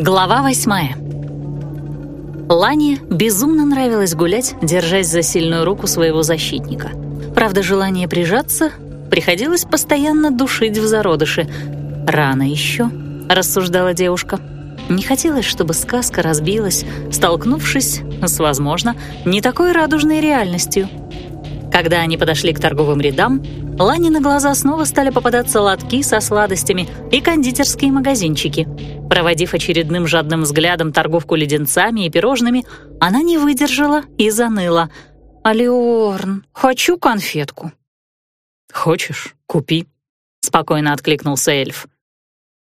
Глава восьмая. Лане безумно нравилось гулять, держась за сильную руку своего защитника. Правда, желание прижаться приходилось постоянно душить в зародыше. «Рано еще», — рассуждала девушка. Не хотелось, чтобы сказка разбилась, столкнувшись с, возможно, не такой радужной реальностью. Когда они подошли к торговым рядам, Лане на глаза снова стали попадаться лотки со сладостями и кондитерские магазинчики. Проводив очередным жадным взглядом торговку леденцами и пирожными, она не выдержала и заныла. «Алиорн, хочу конфетку». «Хочешь, купи», — спокойно откликнулся эльф.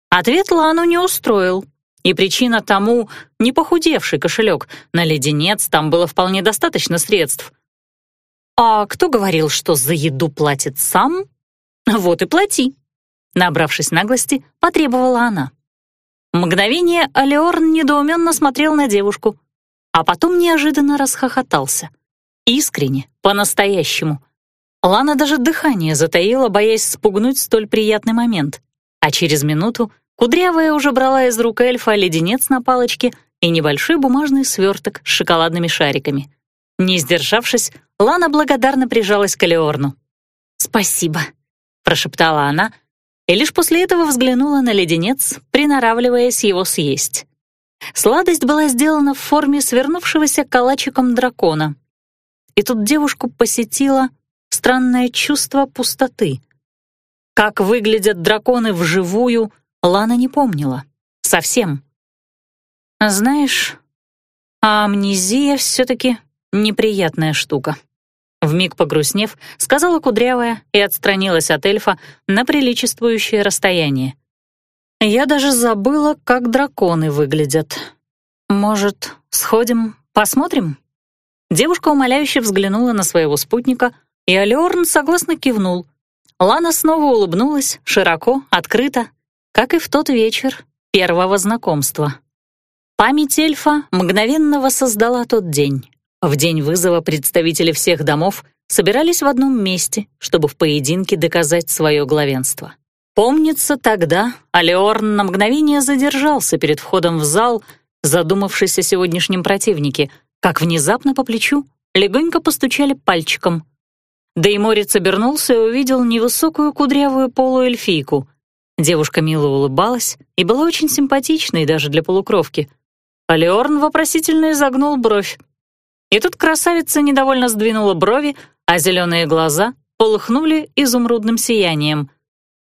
Ответ Лану не устроил. И причина тому — не похудевший кошелек. На леденец там было вполне достаточно средств. «А кто говорил, что за еду платит сам? Вот и плати!» Набравшись наглости, потребовала она. Мгновение Алеорн недоуменно смотрел на девушку, а потом неожиданно расхохотался. Искренне, по-настоящему. Лана даже дыхание затаила, боясь спугнуть столь приятный момент. А через минуту Кудрявая уже брала из рук эльфа леденец на палочке и небольшой бумажный сверток с шоколадными шариками. Не сдержавшись, Лана благодарно прижалась к Элеорну. «Спасибо», — прошептала она, и лишь после этого взглянула на леденец, приноравливаясь его съесть. Сладость была сделана в форме свернувшегося калачиком дракона. И тут девушку посетило странное чувство пустоты. Как выглядят драконы вживую, Лана не помнила. Совсем. Знаешь, а амнезия все-таки неприятная штука. Вмиг погрустнев, сказала Кудрявая и отстранилась от эльфа на приличествующее расстояние. Я даже забыла, как драконы выглядят. Может, сходим, посмотрим? Девушка умоляюще взглянула на своего спутника, и Алиорн согласно кивнул. Лана снова улыбнулась, широко, открыто, как и в тот вечер первого знакомства. Память эльфа мгновенно воссоздала тот день. В день вызова представители всех домов собирались в одном месте, чтобы в поединке доказать свое главенство. Помнится, тогда Алеорн на мгновение задержался перед входом в зал, задумавшись о сегодняшнем противнике, как внезапно по плечу легонько постучали пальчиком. Да и Морец обернулся и увидел невысокую кудрявую полуэльфийку — Девушка мило улыбалась и была очень симпатичной даже для полукровки. А Леорн вопросительно изогнул бровь. И тут красавица недовольно сдвинула брови, а зеленые глаза полыхнули изумрудным сиянием.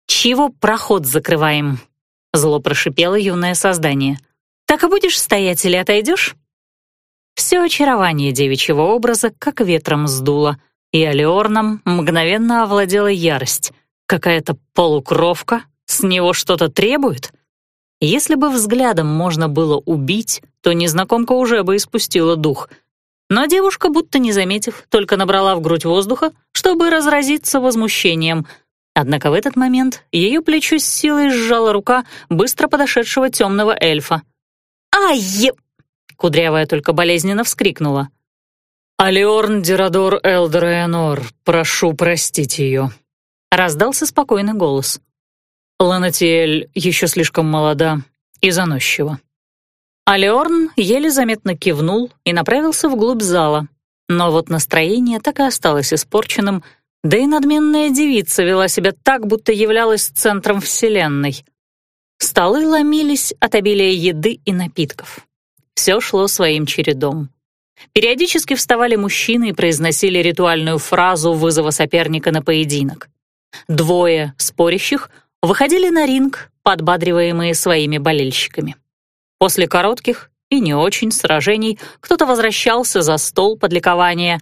«Чего проход закрываем?» — зло прошипело юное создание. «Так и будешь стоять или отойдешь?» Все очарование девичьего образа как ветром сдуло, и Алиорном мгновенно овладела ярость. Какая-то полукровка с него что-то требует? Если бы взглядом можно было убить, то незнакомка уже бы испустила дух. Но девушка, будто не заметив, только набрала в грудь воздуха, чтобы разразиться возмущением. Однако в этот момент ее плечо с силой сжала рука быстро подошедшего темного эльфа. «Ай!» — кудрявая только болезненно вскрикнула. «Алиорн Дирадор Элдер прошу простить ее», — раздался спокойный голос. Ланатиэль еще слишком молода и заносчива. Алеорн еле заметно кивнул и направился вглубь зала. Но вот настроение так и осталось испорченным, да и надменная девица вела себя так, будто являлась центром вселенной. Столы ломились от обилия еды и напитков. Все шло своим чередом. Периодически вставали мужчины и произносили ритуальную фразу вызова соперника на поединок. Двое спорящих — выходили на ринг, подбадриваемые своими болельщиками. После коротких и не очень сражений кто-то возвращался за стол под ликование,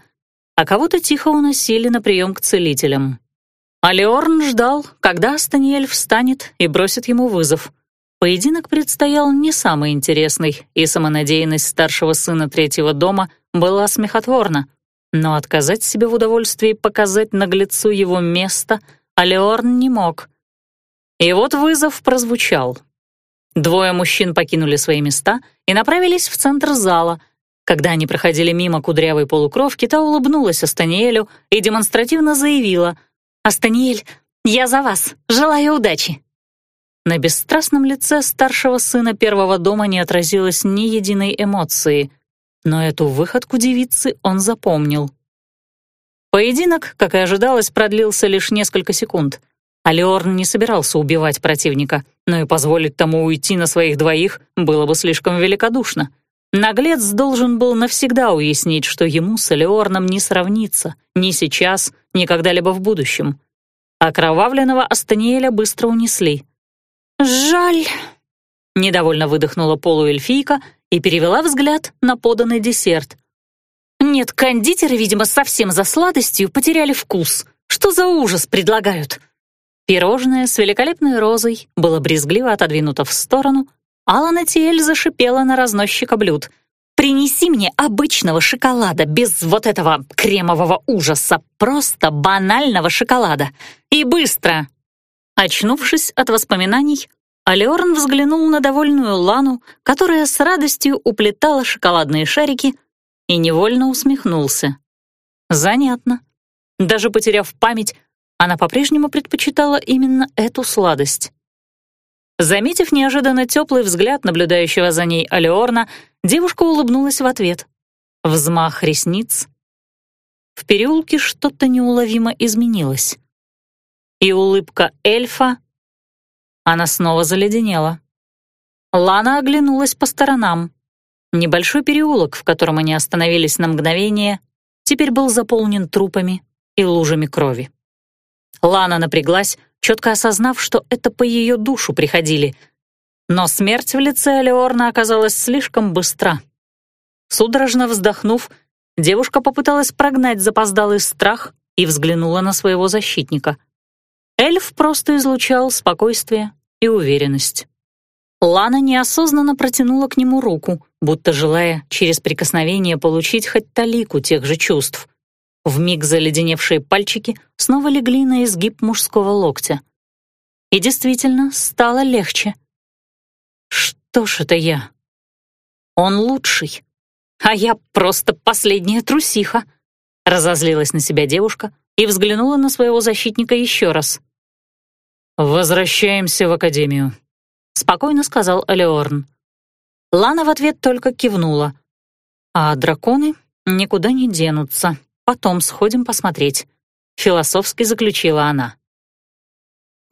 а кого-то тихо уносили на прием к целителям. А Леорн ждал, когда Станиэль встанет и бросит ему вызов. Поединок предстоял не самый интересный, и самонадеянность старшего сына третьего дома была смехотворна. Но отказать себе в удовольствии показать наглецу его место Алеорн не мог — и вот вызов прозвучал. Двое мужчин покинули свои места и направились в центр зала. Когда они проходили мимо кудрявой полукровки, та улыбнулась Астаниэлю и демонстративно заявила «Астаниэль, я за вас, желаю удачи». На бесстрастном лице старшего сына первого дома не отразилось ни единой эмоции, но эту выходку девицы он запомнил. Поединок, как и ожидалось, продлился лишь несколько секунд. Алиорн не собирался убивать противника, но и позволить тому уйти на своих двоих было бы слишком великодушно. Наглец должен был навсегда уяснить, что ему с Алиорном не сравниться ни сейчас, ни когда-либо в будущем. Окровавленного Астаниэля быстро унесли — «Жаль», — недовольно выдохнула полуэльфийка и перевела взгляд на поданный десерт. «Нет, кондитеры, видимо, совсем за сладостью потеряли вкус. Что за ужас предлагают?» Пирожное с великолепной розой было брезгливо отодвинуто в сторону, Алана Тиэль зашипела на разносчика блюд. «Принеси мне обычного шоколада, без вот этого кремового ужаса, просто банального шоколада. И быстро!» Очнувшись от воспоминаний, Алиорн взглянул на довольную Лану, которая с радостью уплетала шоколадные шарики, и невольно усмехнулся. Занятно. Даже потеряв память, она по-прежнему предпочитала именно эту сладость. Заметив неожиданно теплый взгляд наблюдающего за ней Алиорна, девушка улыбнулась в ответ. Взмах ресниц. В переулке что-то неуловимо изменилось и улыбка эльфа, она снова заледенела. Лана оглянулась по сторонам. Небольшой переулок, в котором они остановились на мгновение, теперь был заполнен трупами и лужами крови. Лана напряглась, четко осознав, что это по ее душу приходили. Но смерть в лице Алеорна оказалась слишком быстра. Судорожно вздохнув, девушка попыталась прогнать запоздалый страх и взглянула на своего защитника — Эльф просто излучал спокойствие и уверенность. Лана неосознанно протянула к нему руку, будто желая через прикосновение получить хоть талику тех же чувств. Вмиг заледеневшие пальчики снова легли на изгиб мужского локтя. И действительно стало легче. Что ж это я? Он лучший, а я просто последняя трусиха. Разозлилась на себя девушка и взглянула на своего защитника еще раз. «Возвращаемся в академию», — спокойно сказал Алеорн. Лана в ответ только кивнула. «А драконы никуда не денутся. Потом сходим посмотреть», — философски заключила она.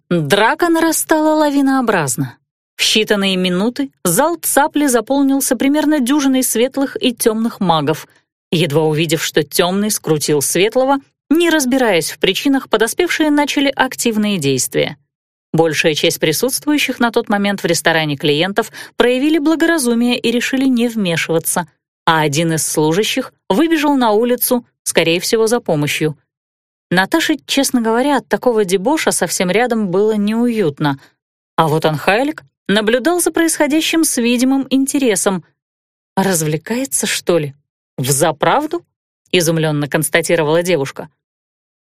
Драка нарастала лавинообразно. В считанные минуты зал цапли заполнился примерно дюжиной светлых и темных магов. Едва увидев, что темный скрутил светлого, не разбираясь в причинах, подоспевшие начали активные действия. Большая часть присутствующих на тот момент в ресторане клиентов проявили благоразумие и решили не вмешиваться, а один из служащих выбежал на улицу, скорее всего, за помощью. Наташе, честно говоря, от такого дебоша совсем рядом было неуютно. А вот Анхайлик наблюдал за происходящим с видимым интересом. «Развлекается, что ли? Взаправду?» — изумленно констатировала девушка.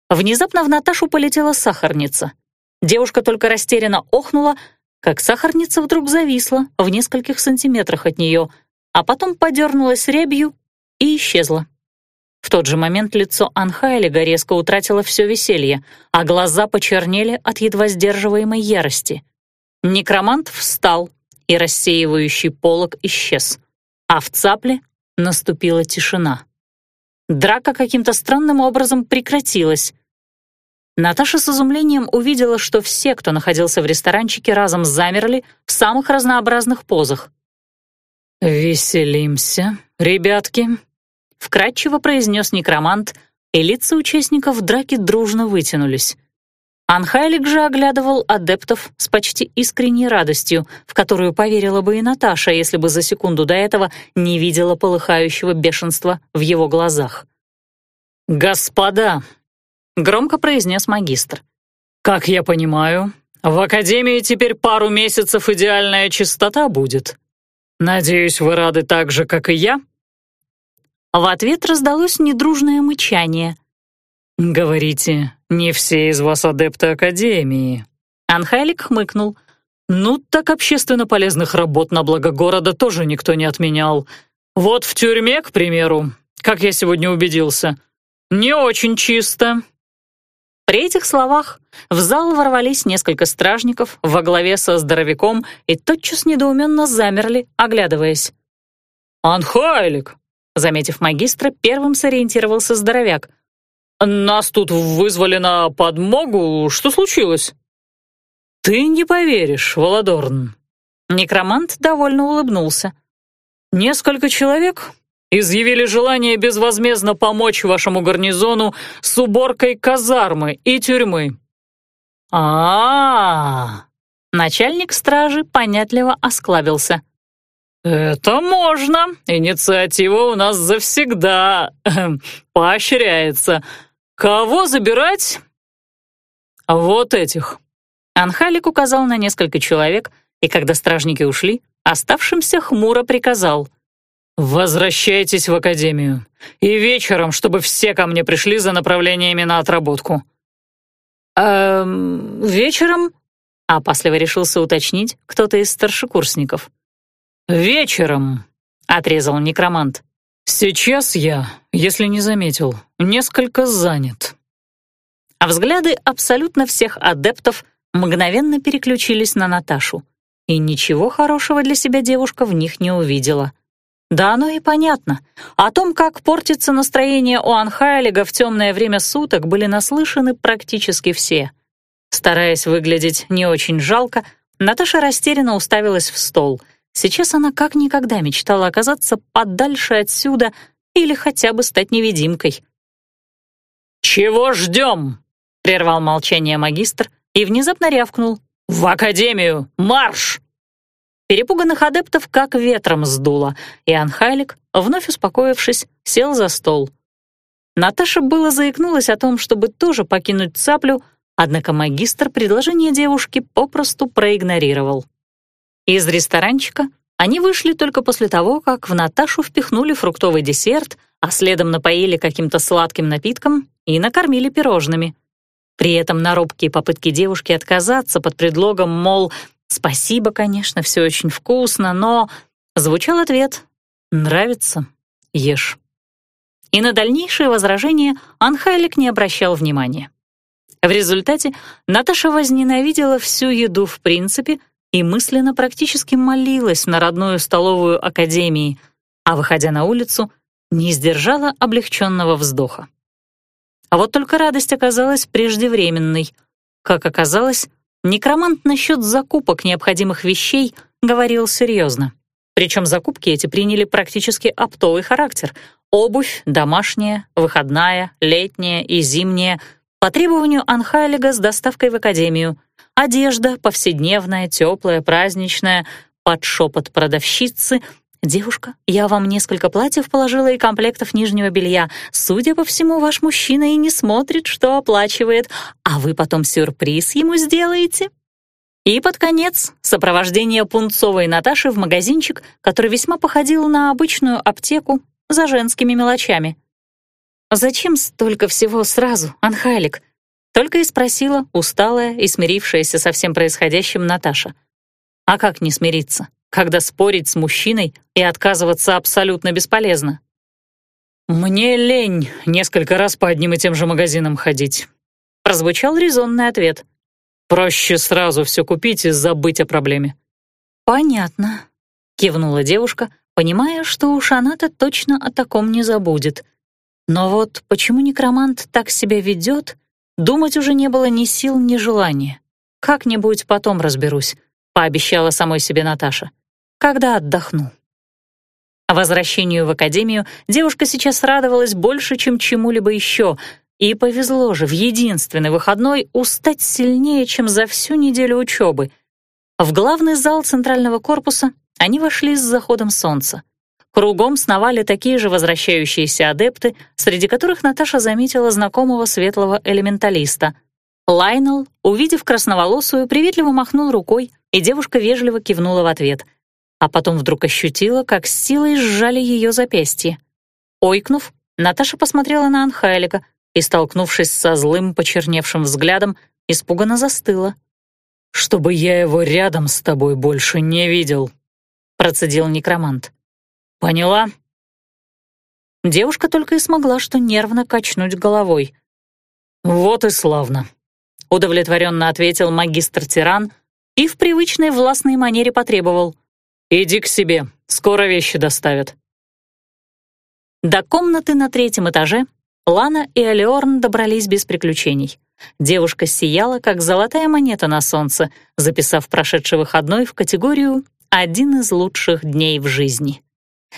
Внезапно в Наташу полетела сахарница. Девушка только растерянно охнула, как сахарница вдруг зависла в нескольких сантиметрах от нее, а потом подернулась рябью и исчезла. В тот же момент лицо Анхайлига резко утратило все веселье, а глаза почернели от едва сдерживаемой ярости. Некромант встал, и рассеивающий полог исчез, а в цапле наступила тишина. Драка каким-то странным образом прекратилась, Наташа с изумлением увидела, что все, кто находился в ресторанчике, разом замерли в самых разнообразных позах. «Веселимся, ребятки», — вкратчиво произнес некромант, и лица участников драки дружно вытянулись. Анхайлик же оглядывал адептов с почти искренней радостью, в которую поверила бы и Наташа, если бы за секунду до этого не видела полыхающего бешенства в его глазах. «Господа, громко произнес магистр. «Как я понимаю, в Академии теперь пару месяцев идеальная чистота будет. Надеюсь, вы рады так же, как и я?» В ответ раздалось недружное мычание. «Говорите, не все из вас адепты Академии». Анхайлик хмыкнул. «Ну, так общественно полезных работ на благо города тоже никто не отменял. Вот в тюрьме, к примеру, как я сегодня убедился, не очень чисто, При этих словах в зал ворвались несколько стражников во главе со здоровяком и тотчас недоуменно замерли, оглядываясь. «Анхайлик!» — заметив магистра, первым сориентировался здоровяк. «Нас тут вызвали на подмогу. Что случилось?» «Ты не поверишь, Володорн». Некромант довольно улыбнулся. «Несколько человек изъявили желание безвозмездно помочь вашему гарнизону с уборкой казармы и тюрьмы». А, -а, -а, Начальник стражи понятливо осклабился. «Это можно. Инициатива у нас завсегда эм, поощряется. Кого забирать?» «Вот этих». Анхалик указал на несколько человек, и когда стражники ушли, оставшимся хмуро приказал. «Возвращайтесь в академию. И вечером, чтобы все ко мне пришли за направлениями на отработку». «Эм, вечером?» — опасливо решился уточнить кто-то из старшекурсников. «Вечером», — отрезал некромант. «Сейчас я, если не заметил, несколько занят». А взгляды абсолютно всех адептов мгновенно переключились на Наташу, и ничего хорошего для себя девушка в них не увидела. Да оно и понятно. О том, как портится настроение у Анхайлига в темное время суток, были наслышаны практически все. Стараясь выглядеть не очень жалко, Наташа растерянно уставилась в стол — Сейчас она как никогда мечтала оказаться подальше отсюда или хотя бы стать невидимкой. «Чего ждем?» — прервал молчание магистр и внезапно рявкнул. «В академию! Марш!» Перепуганных адептов как ветром сдуло, и Анхайлик, вновь успокоившись, сел за стол. Наташа было заикнулась о том, чтобы тоже покинуть цаплю, однако магистр предложение девушки попросту проигнорировал. Из ресторанчика они вышли только после того, как в Наташу впихнули фруктовый десерт, а следом напоили каким-то сладким напитком и накормили пирожными. При этом на робкие попытки девушки отказаться под предлогом, мол, «Спасибо, конечно, все очень вкусно, но...» Звучал ответ «Нравится? Ешь». И на дальнейшие возражения Анхайлик не обращал внимания. В результате Наташа возненавидела всю еду в принципе, и мысленно практически молилась на родную столовую академии, а, выходя на улицу, не сдержала облегченного вздоха. А вот только радость оказалась преждевременной. Как оказалось, некромант насчет закупок необходимых вещей говорил серьезно. Причем закупки эти приняли практически оптовый характер. Обувь, домашняя, выходная, летняя и зимняя, по требованию Анхайлига с доставкой в академию — Одежда повседневная, теплая, праздничная, под шепот продавщицы. «Девушка, я вам несколько платьев положила и комплектов нижнего белья. Судя по всему, ваш мужчина и не смотрит, что оплачивает, а вы потом сюрприз ему сделаете». И под конец сопровождение пунцовой Наташи в магазинчик, который весьма походил на обычную аптеку за женскими мелочами. «Зачем столько всего сразу, Анхайлик?» Только и спросила усталая и смирившаяся со всем происходящим Наташа. А как не смириться, когда спорить с мужчиной и отказываться абсолютно бесполезно? «Мне лень несколько раз по одним и тем же магазинам ходить», — прозвучал резонный ответ. «Проще сразу все купить и забыть о проблеме». «Понятно», — кивнула девушка, понимая, что уж она-то точно о таком не забудет. Но вот почему некромант так себя ведет, Думать уже не было ни сил, ни желания. «Как-нибудь потом разберусь», — пообещала самой себе Наташа. «Когда отдохну». Возвращению в академию девушка сейчас радовалась больше, чем чему-либо еще, и повезло же в единственный выходной устать сильнее, чем за всю неделю учебы. В главный зал центрального корпуса они вошли с заходом солнца. Кругом сновали такие же возвращающиеся адепты, среди которых Наташа заметила знакомого светлого элементалиста. Лайнел, увидев красноволосую, приветливо махнул рукой, и девушка вежливо кивнула в ответ. А потом вдруг ощутила, как с силой сжали ее запястье. Ойкнув, Наташа посмотрела на Анхайлика и, столкнувшись со злым, почерневшим взглядом, испуганно застыла. «Чтобы я его рядом с тобой больше не видел», — процедил некромант. Поняла?» Девушка только и смогла что нервно качнуть головой. «Вот и славно», — удовлетворенно ответил магистр Тиран и в привычной властной манере потребовал. «Иди к себе, скоро вещи доставят». До комнаты на третьем этаже Лана и Алиорн добрались без приключений. Девушка сияла, как золотая монета на солнце, записав прошедший выходной в категорию «один из лучших дней в жизни».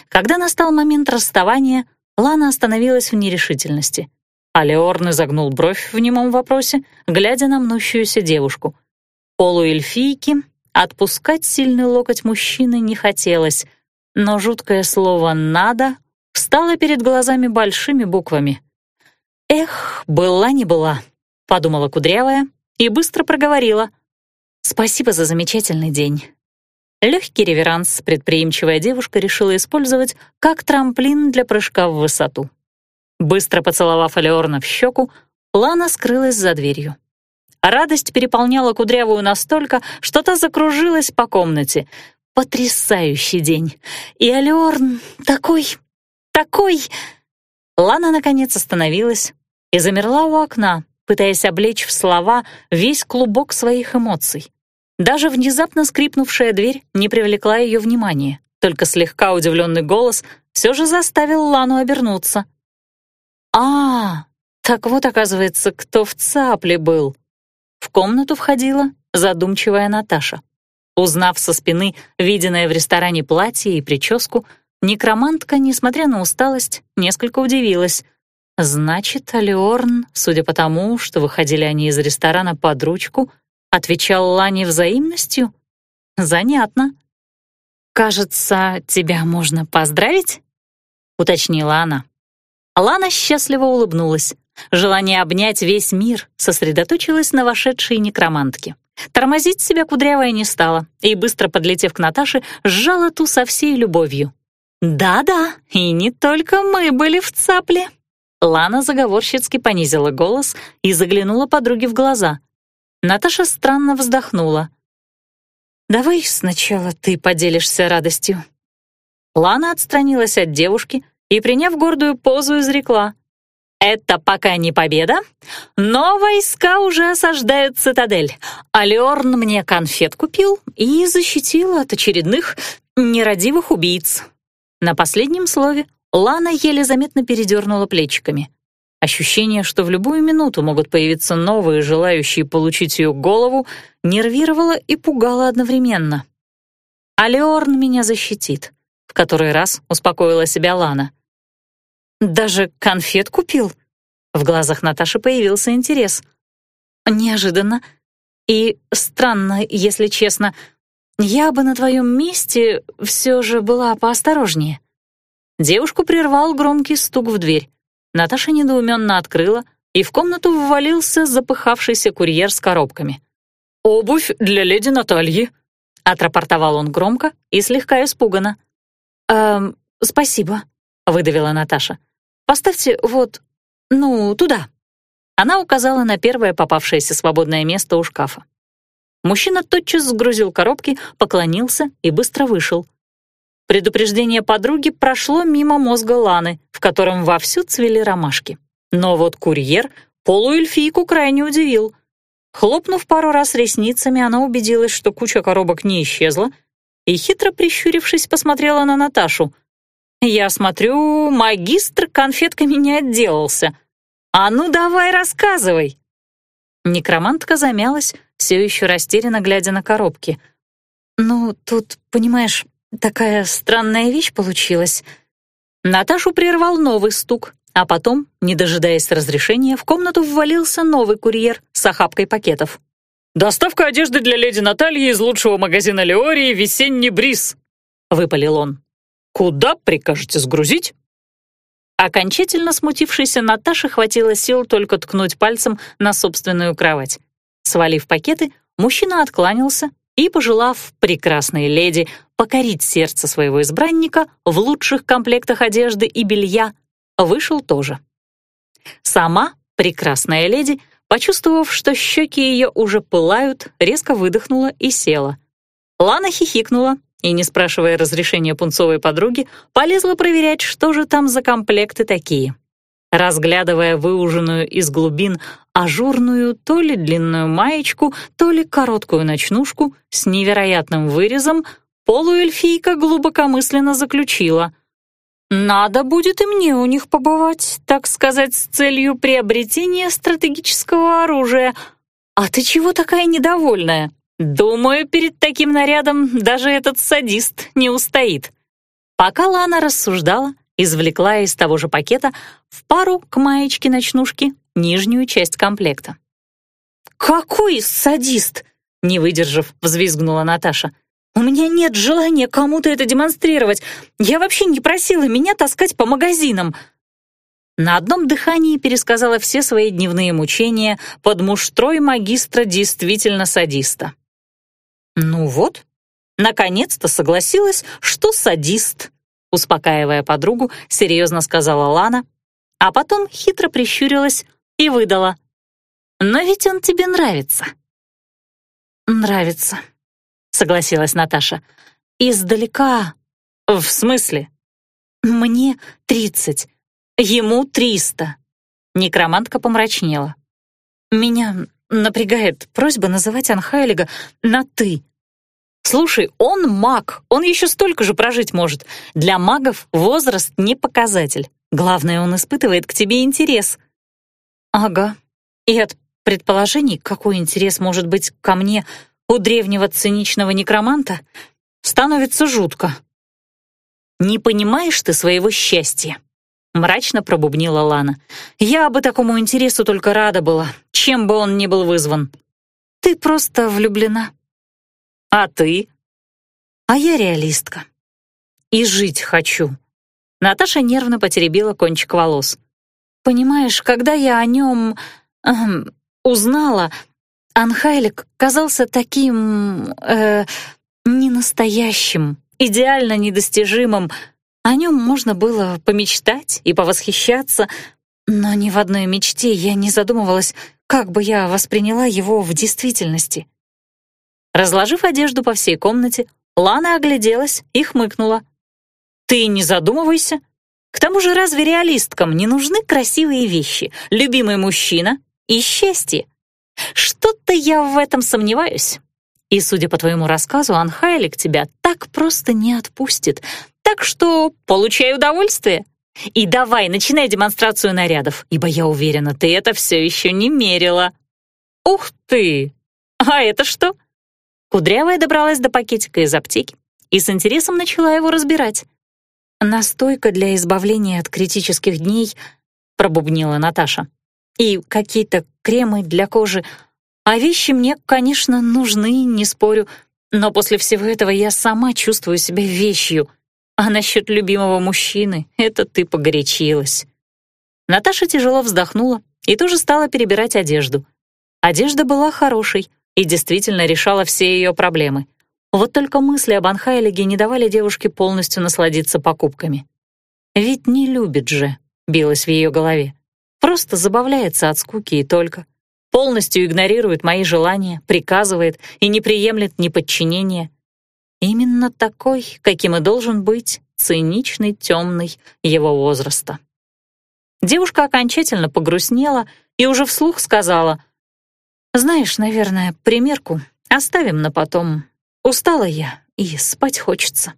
Когда настал момент расставания, Лана остановилась в нерешительности. А Леорн изогнул бровь в немом вопросе, глядя на мнущуюся девушку. Полуэльфийке отпускать сильный локоть мужчины не хотелось, но жуткое слово «надо» встало перед глазами большими буквами. «Эх, была не была», — подумала Кудрявая и быстро проговорила. «Спасибо за замечательный день. Легкий реверанс предприимчивая девушка решила использовать как трамплин для прыжка в высоту. Быстро поцеловав Алеорна в щеку, Лана скрылась за дверью. Радость переполняла Кудрявую настолько, что та закружилась по комнате. Потрясающий день! И Алеорн такой... такой... Лана, наконец, остановилась и замерла у окна, пытаясь облечь в слова весь клубок своих эмоций. Даже внезапно скрипнувшая дверь не привлекла ее внимания, только слегка удивленный голос все же заставил Лану обернуться. «А, так вот, оказывается, кто в цапле был». В комнату входила задумчивая Наташа. Узнав со спины виденное в ресторане платье и прическу, некромантка, несмотря на усталость, несколько удивилась. Значит, Алиорн, судя по тому, что выходили они из ресторана под ручку, Отвечал Лане взаимностью? Занятно. «Кажется, тебя можно поздравить?» — уточнила она. Лана счастливо улыбнулась. Желание обнять весь мир сосредоточилось на вошедшей некромантке. Тормозить себя кудрявая не стала и, быстро подлетев к Наташе, сжала ту со всей любовью. «Да-да, и не только мы были в цапле». Лана заговорщицки понизила голос и заглянула подруге в глаза — Наташа странно вздохнула. «Давай сначала ты поделишься радостью». Лана отстранилась от девушки и, приняв гордую позу, изрекла. «Это пока не победа, но войска уже осаждают цитадель. А Леорн мне конфет купил и защитил от очередных нерадивых убийц». На последнем слове Лана еле заметно передернула плечиками. Ощущение, что в любую минуту могут появиться новые, желающие получить ее голову, нервировало и пугало одновременно. «А Леорн меня защитит», — в который раз успокоила себя Лана. «Даже конфет купил?» В глазах Наташи появился интерес. «Неожиданно. И странно, если честно. Я бы на твоем месте все же была поосторожнее». Девушку прервал громкий стук в дверь. Наташа недоуменно открыла, и в комнату ввалился запыхавшийся курьер с коробками. «Обувь для леди Натальи», — отрапортовал он громко и слегка испуганно. «Эм, спасибо», — выдавила Наташа. «Поставьте вот, ну, туда». Она указала на первое попавшееся свободное место у шкафа. Мужчина тотчас сгрузил коробки, поклонился и быстро вышел. Предупреждение подруги прошло мимо мозга Ланы, в котором вовсю цвели ромашки. Но вот курьер полуэльфийку крайне удивил. Хлопнув пару раз ресницами, она убедилась, что куча коробок не исчезла, и, хитро прищурившись, посмотрела на Наташу. «Я смотрю, магистр конфетками не отделался. А ну давай рассказывай!» Некромантка замялась, все еще растерянно глядя на коробки. «Ну, тут, понимаешь, Такая странная вещь получилась. Наташу прервал новый стук, а потом, не дожидаясь разрешения, в комнату ввалился новый курьер с охапкой пакетов. «Доставка одежды для леди Натальи из лучшего магазина Леории «Весенний бриз», — выпалил он. «Куда прикажете сгрузить?» Окончательно смутившейся Наташе хватило сил только ткнуть пальцем на собственную кровать. Свалив пакеты, мужчина откланялся и, пожелав прекрасной леди покорить сердце своего избранника в лучших комплектах одежды и белья, вышел тоже. Сама прекрасная леди, почувствовав, что щеки ее уже пылают, резко выдохнула и села. Лана хихикнула и, не спрашивая разрешения пунцовой подруги, полезла проверять, что же там за комплекты такие. Разглядывая выуженную из глубин ажурную то ли длинную маечку, то ли короткую ночнушку с невероятным вырезом, полуэльфийка глубокомысленно заключила. «Надо будет и мне у них побывать, так сказать, с целью приобретения стратегического оружия. А ты чего такая недовольная? Думаю, перед таким нарядом даже этот садист не устоит». Пока Лана рассуждала, извлекла из того же пакета в пару к маечке-ночнушке нижнюю часть комплекта. «Какой садист!» — не выдержав, взвизгнула Наташа. «У меня нет желания кому-то это демонстрировать. Я вообще не просила меня таскать по магазинам». На одном дыхании пересказала все свои дневные мучения под муштрой магистра действительно садиста. «Ну вот, наконец-то согласилась, что садист», успокаивая подругу, серьезно сказала Лана, а потом хитро прищурилась и выдала. «Но ведь он тебе нравится». «Нравится», — согласилась Наташа. «Издалека...» «В смысле?» «Мне тридцать, ему триста». Некромантка помрачнела. «Меня напрягает просьба называть Анхайлига на «ты». Слушай, он маг, он еще столько же прожить может. Для магов возраст не показатель. Главное, он испытывает к тебе интерес». «Ага. И от предположений, какой интерес может быть ко мне у древнего циничного некроманта, становится жутко». «Не понимаешь ты своего счастья?» — мрачно пробубнила Лана. «Я бы такому интересу только рада была, чем бы он ни был вызван. Ты просто влюблена». «А ты?» «А я реалистка. И жить хочу». Наташа нервно потеребила кончик волос. «Понимаешь, когда я о нем эм, узнала, Анхайлик казался таким... Э, ненастоящим, идеально недостижимым. О нем можно было помечтать и повосхищаться, но ни в одной мечте я не задумывалась, как бы я восприняла его в действительности. Разложив одежду по всей комнате, Лана огляделась и хмыкнула. «Ты не задумывайся. К тому же разве реалисткам не нужны красивые вещи, любимый мужчина и счастье? Что-то я в этом сомневаюсь. И, судя по твоему рассказу, Анхайлик тебя так просто не отпустит. Так что получай удовольствие. И давай, начинай демонстрацию нарядов, ибо я уверена, ты это все еще не мерила. Ух ты! А это что?» Кудрявая добралась до пакетика из аптеки и с интересом начала его разбирать. «Настойка для избавления от критических дней», — пробубнила Наташа. «И какие-то кремы для кожи. А вещи мне, конечно, нужны, не спорю, но после всего этого я сама чувствую себя вещью. А насчет любимого мужчины — это ты погорячилась». Наташа тяжело вздохнула и тоже стала перебирать одежду. Одежда была хорошей — и действительно решала все ее проблемы. Вот только мысли об Анхайлиге не давали девушке полностью насладиться покупками. «Ведь не любит же», — билось в ее голове. «Просто забавляется от скуки и только. Полностью игнорирует мои желания, приказывает и не приемлет неподчинения. Именно такой, каким и должен быть циничный, темный его возраста». Девушка окончательно погрустнела и уже вслух сказала — знаешь, наверное, примерку оставим на потом. Устала я, и спать хочется».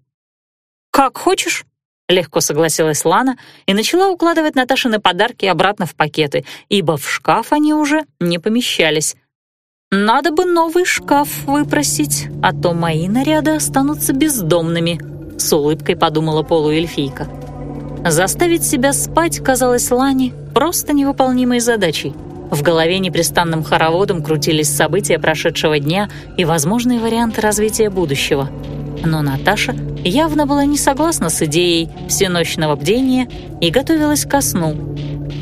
«Как хочешь», — легко согласилась Лана и начала укладывать Наташины подарки обратно в пакеты, ибо в шкаф они уже не помещались. «Надо бы новый шкаф выпросить, а то мои наряды останутся бездомными», — с улыбкой подумала полуэльфийка. Заставить себя спать казалось Лане просто невыполнимой задачей — в голове непрестанным хороводом крутились события прошедшего дня и возможные варианты развития будущего. Но Наташа явно была не согласна с идеей всеночного бдения и готовилась ко сну.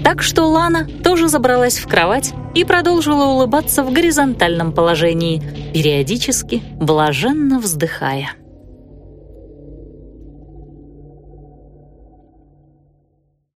Так что Лана тоже забралась в кровать и продолжила улыбаться в горизонтальном положении, периодически блаженно вздыхая.